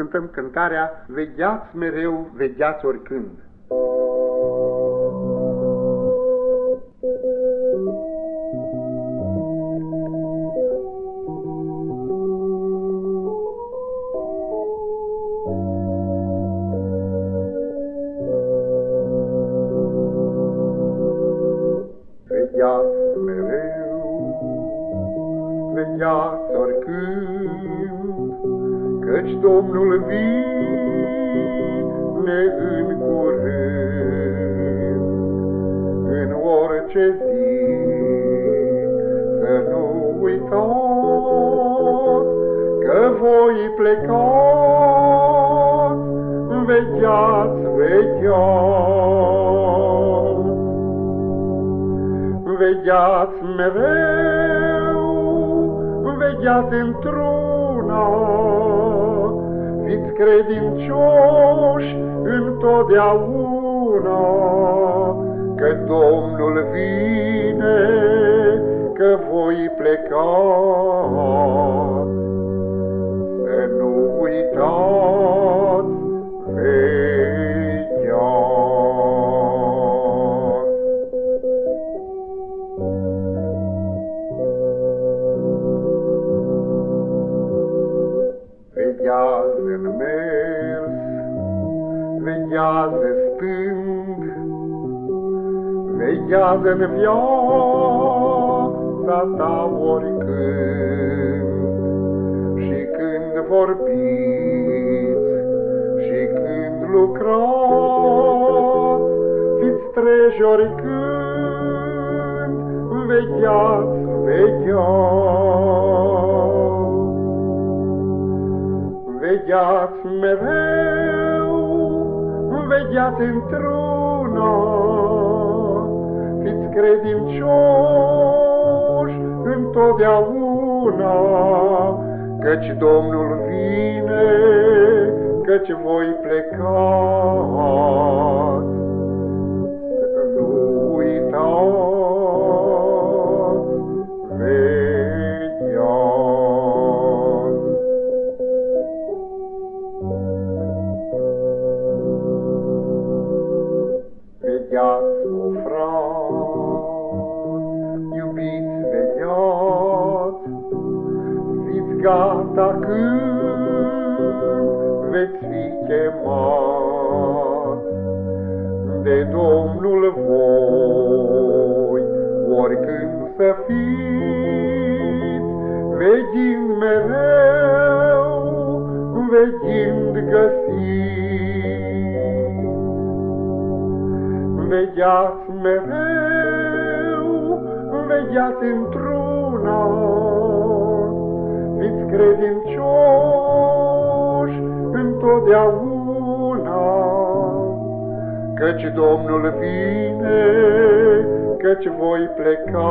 cântăm cântarea Vegheați mereu, vegheați oricând. Vegheați mereu, vegheați oricând, Căci Domnul vine în curând, în orice zi, să nu uitați că voi plecați, vegheați, vegheați, vegheați mereu, vegheați într-una, fiți credincioși întotdeauna, că Domnul vine, că voi pleca. Să nu uitați, vegheați. În mers, veghează stând, Veghează în viața ta oricând, Și când vorbiți, și când lucrați, Fiți treji oricând, vegheați, vegheați. Vegheați mereu, vegheați într-una, Fiți credincioși întotdeauna, Căci Domnul vine, căci voi plecați. Vegheați-o, frați, iubiți, vegheați, Fiți gata când veți fi chemați De Domnul voi, oricând să fiți, Veghind mereu, veghind găsiți. Vegheați mereu, vegheați într-una, Fiți credincioși întotdeauna, Căci Domnul vine, căci voi pleca.